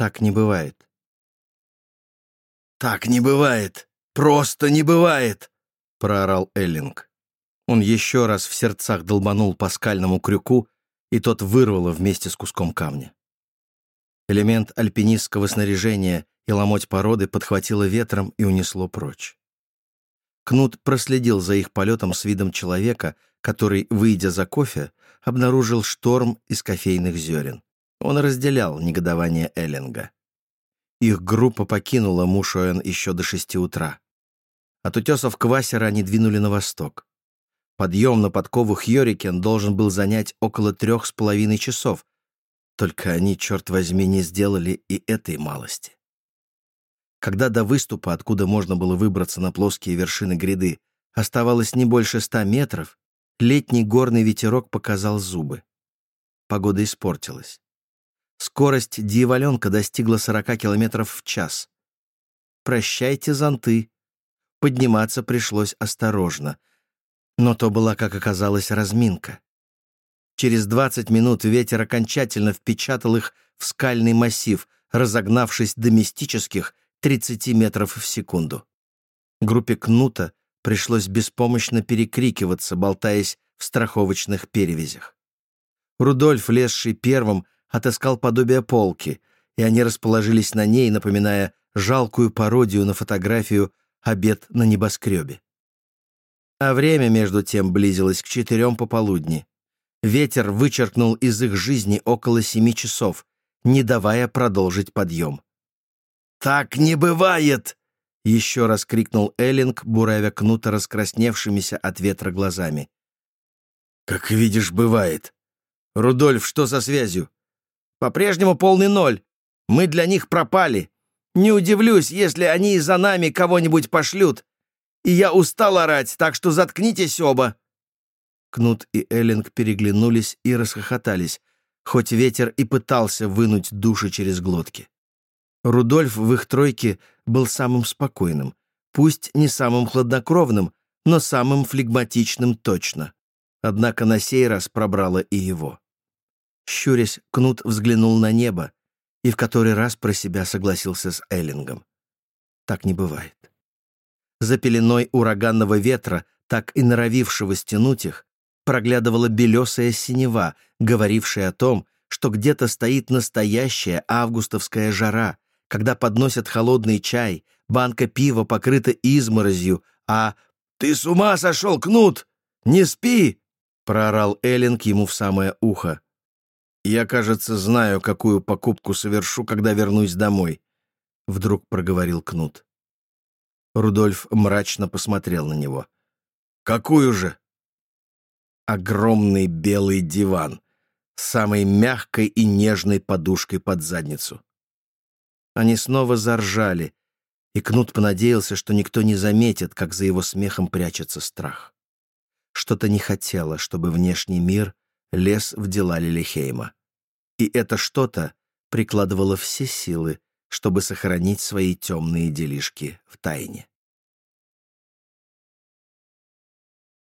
Так не бывает. «Так не бывает! Просто не бывает!» — проорал Эллинг. Он еще раз в сердцах долбанул по скальному крюку, и тот вырвало вместе с куском камня. Элемент альпинистского снаряжения и ломоть породы подхватило ветром и унесло прочь. Кнут проследил за их полетом с видом человека, который, выйдя за кофе, обнаружил шторм из кофейных зерен. Он разделял негодование Эллинга. Их группа покинула Мушоэн еще до шести утра. От утесов Квасера они двинули на восток. Подъем на подкову Хьорикен должен был занять около трех с половиной часов. Только они, черт возьми, не сделали и этой малости. Когда до выступа, откуда можно было выбраться на плоские вершины гряды, оставалось не больше ста метров, летний горный ветерок показал зубы. Погода испортилась. Скорость дьяволенка достигла 40 километров в час. Прощайте зонты. Подниматься пришлось осторожно. Но то была, как оказалось, разминка. Через 20 минут ветер окончательно впечатал их в скальный массив, разогнавшись до мистических 30 метров в секунду. Группе Кнута пришлось беспомощно перекрикиваться, болтаясь в страховочных перевязях. Рудольф, лезший первым, отыскал подобие полки, и они расположились на ней, напоминая жалкую пародию на фотографию «Обед на небоскребе». А время, между тем, близилось к четырем пополудни. Ветер вычеркнул из их жизни около семи часов, не давая продолжить подъем. «Так не бывает!» — еще раз крикнул Эллинг, буравя кнута раскрасневшимися от ветра глазами. «Как видишь, бывает. Рудольф, что со связью? По-прежнему полный ноль. Мы для них пропали. Не удивлюсь, если они за нами кого-нибудь пошлют. И я устал орать, так что заткнитесь оба». Кнут и Эллинг переглянулись и расхохотались, хоть ветер и пытался вынуть души через глотки. Рудольф в их тройке был самым спокойным, пусть не самым хладнокровным, но самым флегматичным точно. Однако на сей раз пробрало и его. Щурясь, Кнут взглянул на небо и в который раз про себя согласился с Эллингом. Так не бывает. За пеленой ураганного ветра, так и норовившего стянуть их, проглядывала белесая синева, говорившая о том, что где-то стоит настоящая августовская жара, когда подносят холодный чай, банка пива покрыта изморозью, а «Ты с ума сошел, Кнут! Не спи!» — проорал Эллинг ему в самое ухо. «Я, кажется, знаю, какую покупку совершу, когда вернусь домой», — вдруг проговорил Кнут. Рудольф мрачно посмотрел на него. «Какую же?» Огромный белый диван с самой мягкой и нежной подушкой под задницу. Они снова заржали, и Кнут понадеялся, что никто не заметит, как за его смехом прячется страх. Что-то не хотело, чтобы внешний мир лез в дела Лилихейма. И это что-то прикладывало все силы, чтобы сохранить свои темные делишки в тайне.